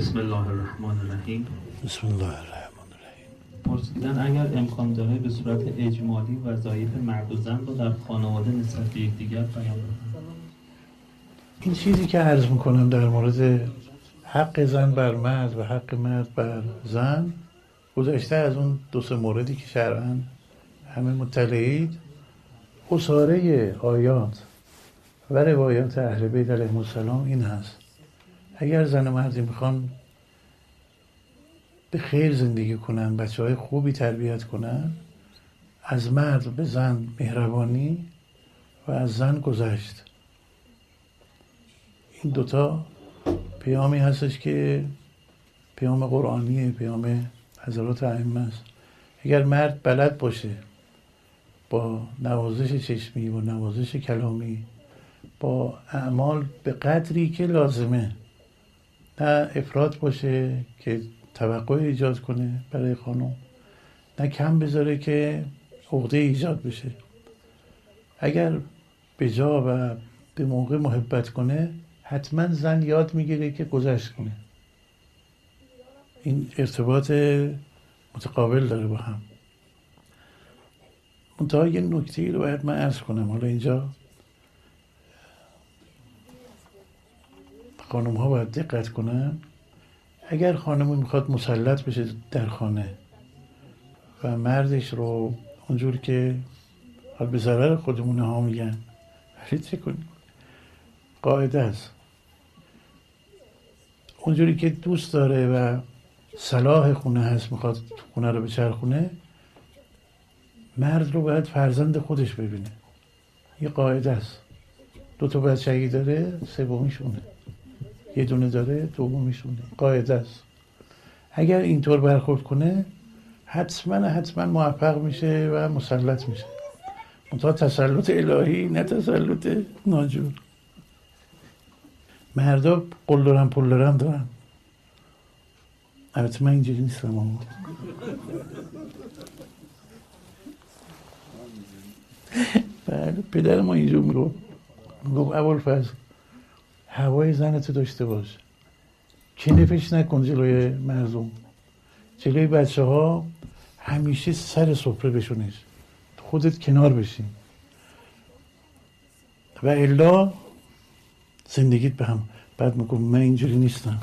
بسم الله الرحمن الرحیم. بسم الله الرحمن الرحیم. پرسیدن اگر امکان داره به صورت اجمالی وظایف مرد و زن رو در خانواده نسبت به یکدیگر بیان این چیزی که عرض می‌کنم در مورد حق زن بر مرد و حق مرد بر زن گذشته از اون دو سه موردی که شرعا همه مطلعید اصاره آیات و روایات اهل بیت علیهم السلام این هست. اگر زن و مردی می‌خوان به خیر زندگی کنن بچه های خوبی تربیت کنن از مرد به زن مهربانی و از زن گذشت. این دوتا پیامی هستش که پیام قرآنیه پیام حضرات ائمه است. اگر مرد بلد باشه با نوازش چشمی با نوازش کلامی با اعمال به قدری که لازمه نه افراد باشه که توقع ایجاد کنه برای خانم نه کم بذاره که عقده ایجاد بشه. اگر به جا و به موقع محبت کنه حتما زن یاد می‌گیره که گذشت کنه. این ارتباط متقابل داره با هم. منتها یه نکته رو باید من ارز کنم. حالا اینجا خانم ها باید دقت کنن. اگر خانمی می‌خواد مسلط بشه در خانه و مردش رو اونجور که به ضرر خودمون ها میگن چه کنیم؟ قاعده است. اونجوری که دوست داره و صلاح خونه هست می‌خواد خونه رو بچرخونه مرد رو باید فرزند خودش ببینه. یه قاعده است. دو تا بچگی داره سومیشونه. یه دونه داره دومیشونه قاعده است. اگر اینطور برخورد کنه حتما حتما موفق میشه و مسلط میشه. منتها تسلط الهی نه تسلط ناجور. مردا قل دارم پول دارم دارم البته من اینجوری نیستم اما بله پدر ما اینجور میگو میگو اول فضل هوای زنتو داشته باش. کنفش نکن جلوی مردم. جلوی بچه ها همیشه سر سفره بشونش. خودت کنار بشین. و الا زندگیت به هم. بعد میگم من اینجوری نیستم.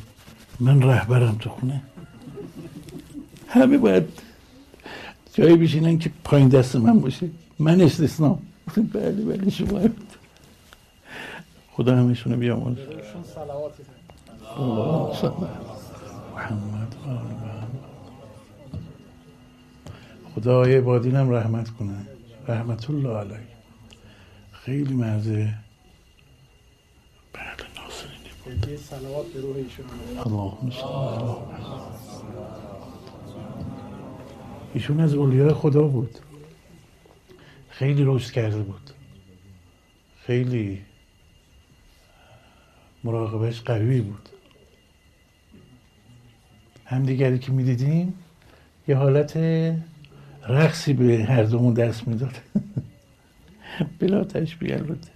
من رهبرم تو خونه. همه باید جایی بشینن که پایین دست من باشه. من استثنام بله بله شما. خدا همشونو بیامرز. محمد خدای عبادینم رحمت کنه. رحمت الله علیه. خیلی مرده بله ناصرینی بود. اللهم ایشون از اولیاء خدا بود. خیلی رشد کرده بود. خیلی مراقبش قوی بود. همدیگری که می‌دیدیم یه حالت رقصی به هر دومون دست می‌داد. بلا تشبیه البته.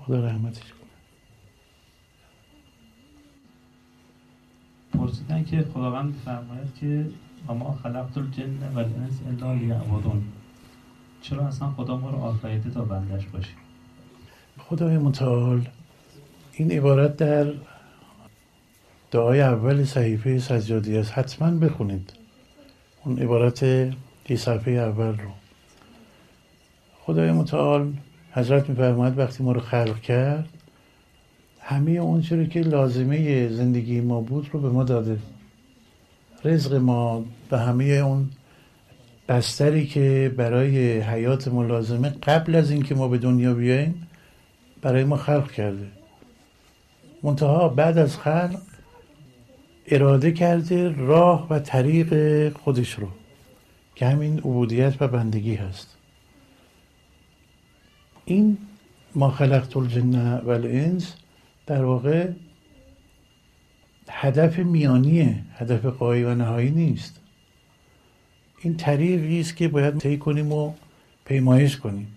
خدا رحمتش کنه. پرسیدن که خداوند فرماید که اما خلقت الجن و الانس الا لیعبدون چرا اصلا خدا ما رو آفریده تا بندش باشیم؟ خدای متعال این عبارت در دعای اول صحیفه سجادی است. حتما بخونید. اون عبارت دی صفحه اول رو. خدای متعال حضرت میفرماید وقتی ما رو خلق کرد همه اون چیزی که لازمه زندگی ما بود رو به ما داده. رزق ما و همه اون بستری که برای حیات ما لازمه قبل از اینکه ما به دنیا بیاییم برای ما خلق کرده. منتها بعد از خلق اراده کرده راه و طریق خودش رو که همین عبودیت و بندگی هست. این ما خلقت الجن و الانس در واقع هدف میانیه هدف قایی و نهایی نیست. این طریقی است که باید طی کنیم و پیمایش کنیم.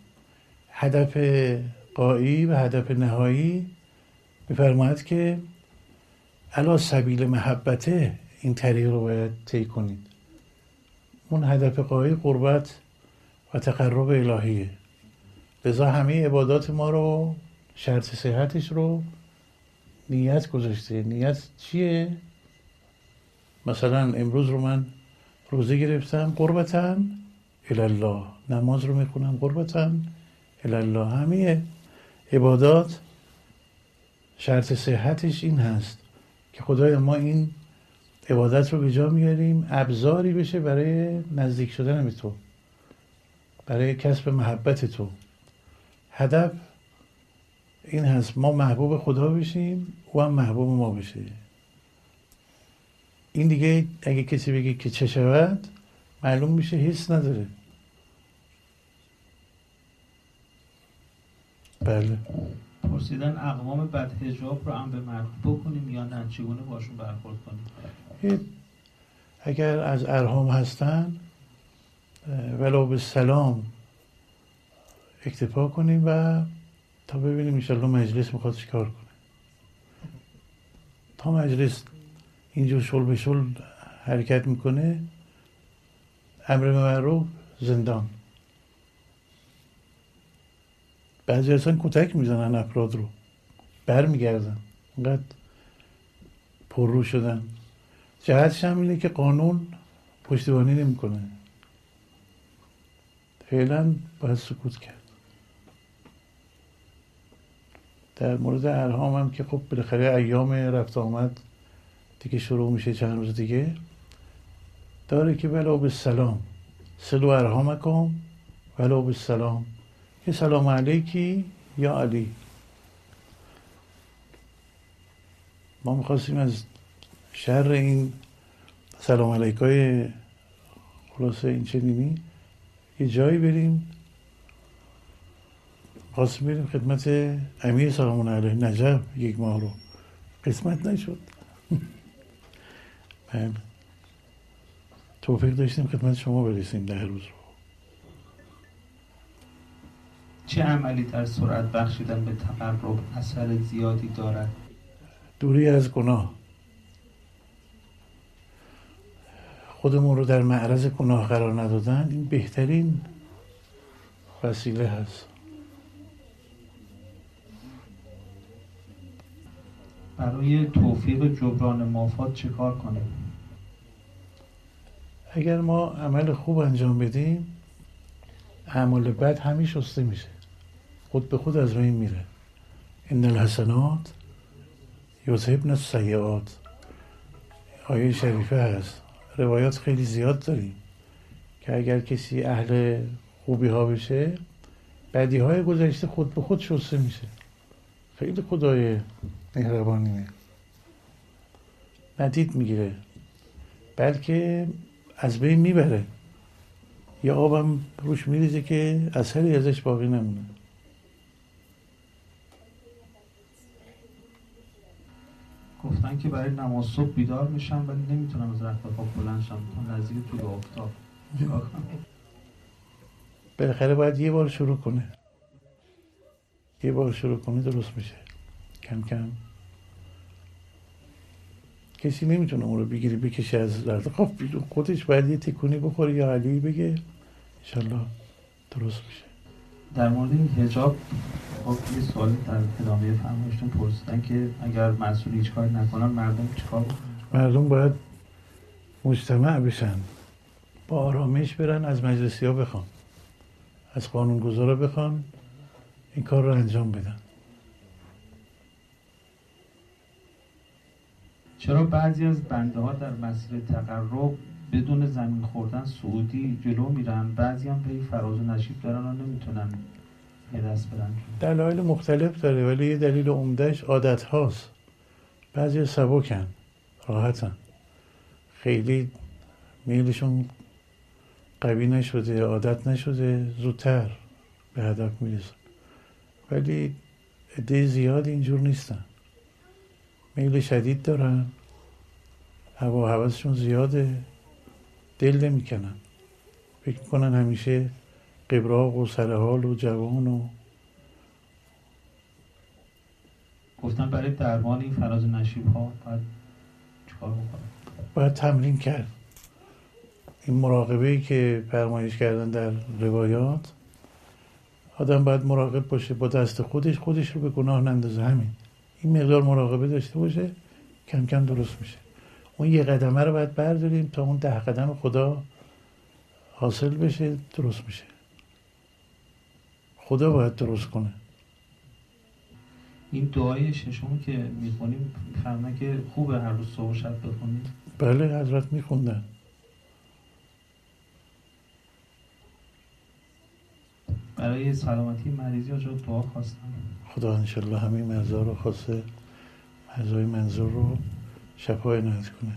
هدف قایی و هدف نهایی میفرماید که علا سبیل محبته این طریق رو باید طی کنید. اون هدف قایی قربت و تقرب الهیه. لذا همه عبادات ما رو شرط صحتش رو نیت گذاشته. نیت چیه؟ مثلا امروز رو من روزه گرفتم قربتا الله نماز رو می‌خونم قربتا الله همه عبادات شرط صحتش این هست که خدای ما این عبادت رو به جا میاریم ابزاری بشه برای نزدیک شدن به تو برای کسب محبت تو. هدف این هست ما محبوب خدا بشیم او هم محبوب ما بشه. این دیگه اگه کسی بگه که چه شود معلوم میشه حس نداره. بله. پرسیدن اقوام بد هجاب رو هم به بکنیم یا نه؟ چگونه باشون برخورد کنیم؟ اگر از ارهام هستن ولو به سلام اکتفا کنیم و تا ببینیم ایشالله مجلس می‌خواد چیکار کنه. تا مجلس اینجور شل به شل حرکت می‌کنه امر معروف زندان. بعضی اصلا کتک می‌زنن افراد رو. برمیگردن. اینقدر پررو شدن. جهتش هم اینه که قانون پشتیبانی نمی‌کنه. فعلا باید سکوت کرد. در مورد ارهام هم که خب بالاخره ایام رفت آمد دیگه شروع میشه چند روز دیگه. داره که ولو به سلام سلو ارهامکم ولو به سلام یه سلام علیکی یا علی. ما می‌خواستیم از شر این سلام علیکای خلاصه این چنینی یه جایی بریم. خواستیم بریم خدمت امیر سلام علیه نجب یک ماه رو. قسمت نشد. بله. توفیق داشتیم خدمت شما برسیم ده روز رو. چه عملی در سرعت بخشیدن به تقرب اثر زیادی دارد؟ دوری از گناه. خودمون رو در معرض گناه قرار ندادن. این بهترین وسیله هست. برای توفیق جبران مافات چه کار کنیم؟ اگر ما عمل خوب انجام بدیم اعمال بد همین شسته میشه. خود به خود از روی میره. ان الحسنات یذهبن السیئات. آیه شریفه هست. روایات خیلی زیاد داریم که اگر کسی اهل خوبی ها بشه بدی های گذشته خود به خود شسته میشه. خیلی خدای مهربانیه ندید می‌گیره. بلکه از بین می‌بره. یا آبم روش میریزه که اثری ازش باقی نمونه. گفتن که برای نماز صبح بیدار میشم ولی نمی‌تونم از رخت خواب بلند شم. تا نزدیک طول افتاب بالاخره باید یه بار شروع کنه. یه بار شروع کنه درست میشه. کم کم. کسی نمی‌تونه اون رو بگیری بکشه از رخت خواب بیرون خودش باید یه تکونی بخوره یا علی بگه. انشالله درست میشه. در مورد این هجاب خب یه سوالی در ادامه فرمایشتون پرسیدن که اگر مسئول هیچ کاری نکنن مردم چیکار مردم باید مجتمع بشن با آرامش برن از مجلسی ها بخوان از قانونگذارا بخوان این کار رو انجام بدن. چرا بعضی از بنده ها در مسیر تقرب بدون زمین خوردن سعودی جلو میرن. بعضی هم پی فراز و نشیب دارن و نمی‌تونن یه دست بدن. دلایل مختلف داره ولی یه دلیل عمدهش عادت هاست. بعضی سبکن راحتن. خیلی میلشون قوی نشده عادت نشده زودتر به هدف می‌رسن. ولی عده زیاد اینجور نیستن. میل شدید دارن. هوا حوضشون زیاده. دل نمی‌کنن. فکر کنن همیشه قبراق و سرحال و جوان و گفتن برای درمان این فراز نشیب ها باید باید تمرین کرد. این مراقبه که فرمایش کردن در روایات آدم باید مراقب باشه با دست خودش خودش رو به گناه نندازه. همین. این مقدار مراقبه داشته باشه کم کم درست میشه. اون یه قدمه رو باید برداریم تا اون ده قدم خدا حاصل بشه درست میشه. خدا باید درست کنه. این دعای ششم که می‌خونیم فرمه که خوبه هر روز صبح شب بخونیم. بله حضرت میخوندن. برای سلامتی مریضی ها دعا خواستم. خدا انشالله همین مرزا رو خواسته مرزای منظور رو شفای نهز کنه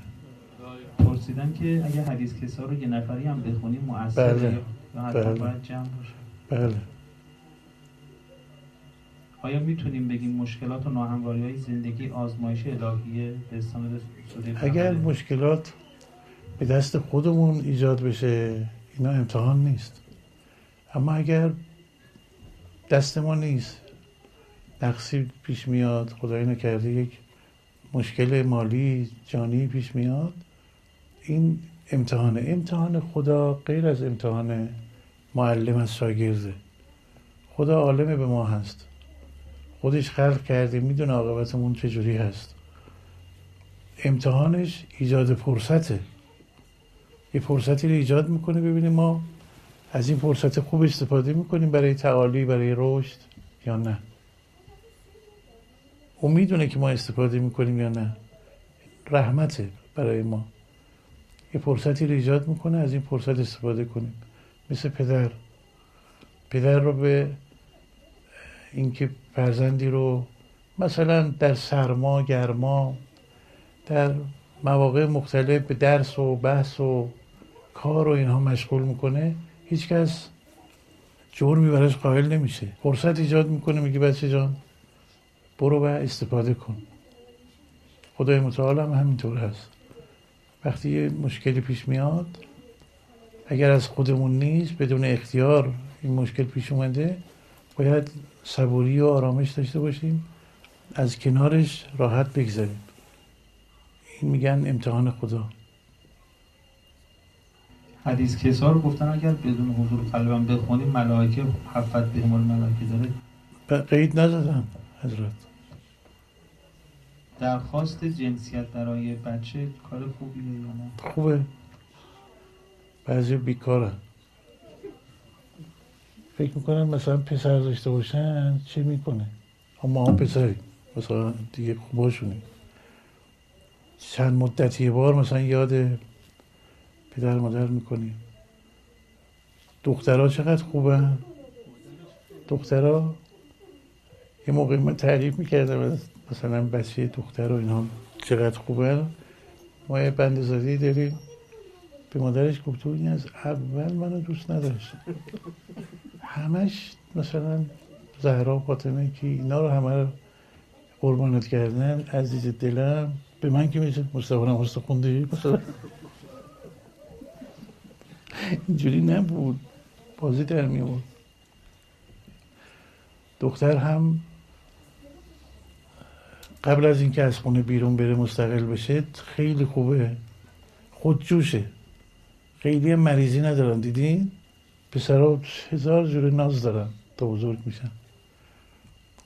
پرسیدن که اگه حدیث کسا رو یه نفری هم بخونیم مؤثر بله. یا حتی بله. باید جمع باشه بله آیا می‌تونیم بگیم مشکلات و ناهمواری های زندگی آزمایش الهیه به استناد اگر؟ مشکلات به دست خودمون ایجاد بشه اینا امتحان نیست اما اگر دست ما نیست نقصی پیش میاد خدای نکرده یک مشکل مالی جانی پیش میاد. این امتحانه امتحان خدا غیر از امتحان معلم از شاگرده. خدا عالم به ما هست. خودش خلق کرده می‌دونه عاقبتمون چجوری هست. امتحانش ایجاد فرصته. یه فرصتی رو ایجاد می‌کنه ببینیم ما از این فرصت خوب استفاده می‌کنیم برای تعالی برای رشد یا نه. او می‌دونه که ما استفاده می‌کنیم یا نه. رحمته برای ما. یه فرصتی رو ایجاد می‌کنه از این فرصت استفاده کنیم. مثل پدر. پدر رو به اینکه فرزندی رو مثلا در سرما گرما در مواقع مختلف به درس و بحث و کار و اینها مشغول می‌کنه هیچکس جرمی براش قائل نمیشه. فرصت ایجاد می‌کنه میگه بچه جان برو و استفاده کن. خدای متعال هم همینطور هست. وقتی یه مشکلی پیش میاد اگر از خودمون نیست بدون اختیار این مشکل پیش اومده باید صبوری و آرامش داشته باشیم. از کنارش راحت بگذاریم این میگن امتحان خدا. حدیث کسا رو گفتن اگر بدون حضور قلبم بخونیم ملائکه حفت بهم الملائکه داره. قید نزدن. حضرت. درخواست جنسیت برای بچه کار خوبیه یا نه؟ خوبه. بعضی بیکارن فکر می‌کنن مثلا پسر داشته باشن چه می‌کنه؟ اما هم پسری مثلا دیگه خوباشونی چند مدتی یه بار مثلا یاد پدر مادر می‌کنی. دخترها چقدر خوبن؟ دخترها یه موقع من تعریف می‌کردم مثلا بچه دختر و اینا چقدر خوبه. ما یه بندزادی داریم به مادرش گفته این از اول منو دوست نداشت. همش مثلا زهرا فاطمه که اینا رو همه رو قربانت کردن عزیز دلم. به من که میشه مصطفی نماز خوندی اینجوری نبود. بازی در دختر هم قبل از اینکه از خونه بیرون بره مستقل بشه خیلی خوبه. خودجوشه خیلی مریضی ندارن دیدین؟ پسرها هزار جور ناز دارن تا بزرگ میشن.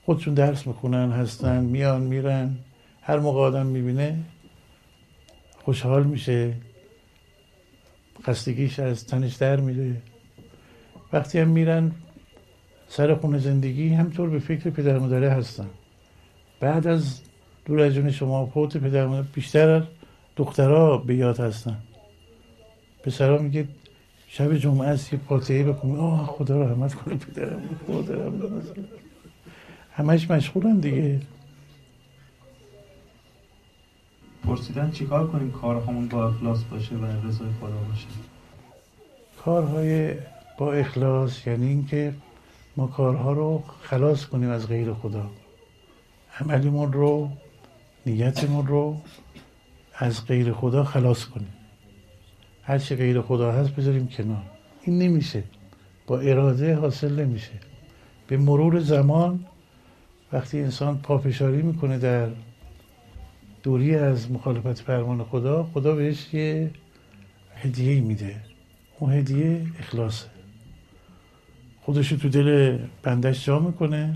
خودشون درس می‌خونن هستن میان میرن. هر موقع آدم می‌بینه خوشحال میشه. خستگیش از تنش در میره. وقتی هم میرن سر خونه زندگی همطور به فکر پدر مادره هستن. بعد از دور از جون شما فوت پدر بیشتر دخترها به یاد هستن. پسرها میگه شب جمعه است یه فاتحه بخونی آه خدا رحمت کنه پدرم مادرم همش مشغولن دیگه. پرسیدن چیکار کنیم کارهامون با اخلاص باشه و رضای خدا باشه؟ کارهای با اخلاص یعنی اینکه ما کارها رو خلاص کنیم از غیر خدا. عملیمون رو نیتمون رو از غیر خدا خلاص کنیم. هر چی غیر خدا هست بذاریم کنار. این نمیشه. با اراده حاصل نمیشه. به مرور زمان وقتی انسان پافشاری می‌کنه در دوری از مخالفت فرمان خدا خدا بهش یه هدیه میده. اون هدیه اخلاصه. خودشو تو دل بندش جا می‌کنه.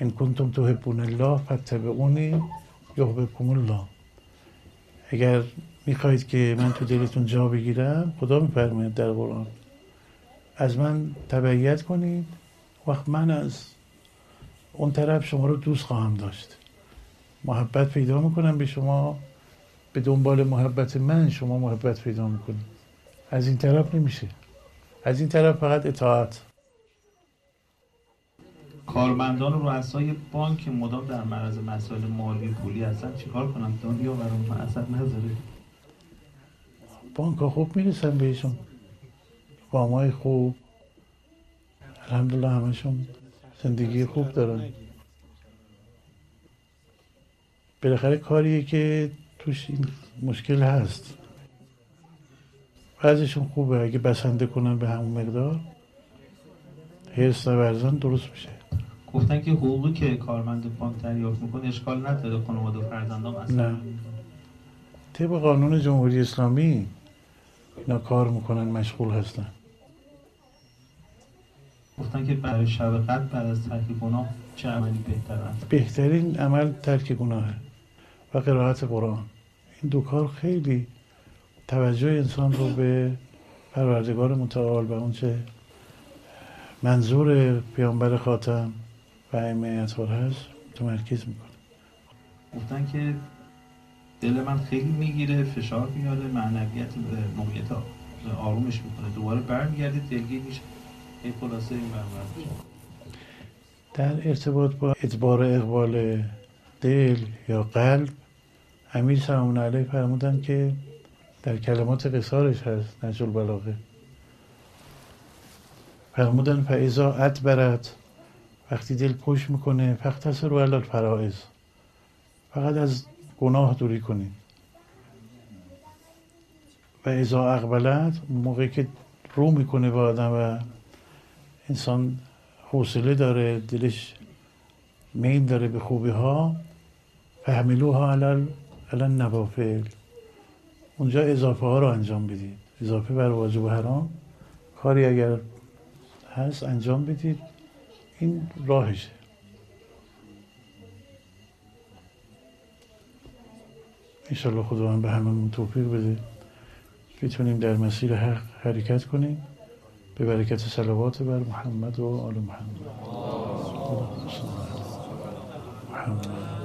ان کنتم تحبون الله فاتبعونی یحببکم الله. اگر می‌خواهید که من تو دلتون جا بگیرم خدا میفرماید در قرآن. از من تبعیت کنید. وقت من از اون طرف شما رو دوست خواهم داشت. محبت پیدا می‌کنم به شما. به دنبال محبت من شما محبت پیدا می‌کنید. از این طرف نمیشه. از این طرف فقط اطاعت. کارمندان و رؤسای بانک مدام در معرض مسائل مالی پولی هستن. چیکار کنم؟ دنیا برام اثر نذاره. بانک ها خوب می‌رسن بهشون. وام خوب. الحمدلله همشون زندگی خوب دارن. بالاخره کاریه که توش این مشکل هست. بعضیشون خوبه. اگه بسنده کنن به همون مقدار حرس نورزن درست میشه. گفتن که حقوقی که کارمند بانک دریافت می‌کنه اشکال نداره خانواده و فرزندان اصلا نه. طبق قانون جمهوری اسلامی اینا کار می‌کنن مشغول هستن. گفتن که برای شب قدر بعد از ترک گناه چه عملی بهتر است بهترین عمل ترک گناهه و قرائت قرآن. این دو کار خیلی توجه انسان رو به پروردگار متعال و اونچه منظور پیامبر خاتم و ائمه اطهار هست متمرکز می‌کنه. گفتن که دل من خیلی می‌گیره فشار میاره معنویت موقعیت آرومش می‌کنه. دوباره برمیگرده دلگیر میشه. این خلاصه این در ارتباط با ادبار اقبال دل یا قلب امیر سلام علیه فرمودن که در کلمات قصارش هست نجل بلاغه. فرمودن فعضا ادبرت وقتی دل پشت می‌کنه فقط رو علال فرائض. فقط از گناه دوری کنید. و ازا اقبلت موقعی که رو می‌کنه به آدم و انسان حوصله داره دلش میل داره به خوبی ها فهملوها علل علل نوافل. اونجا اضافه ها رو انجام بدید. اضافه بر واجب و حرام. کاری اگر هست انجام بدید. این راهشه. انشالله خداوند به هممون توفیق بده. بتونیم در مسیر حق حرکت کنیم. به برکت صلوات بر محمد و آل محمد محمد.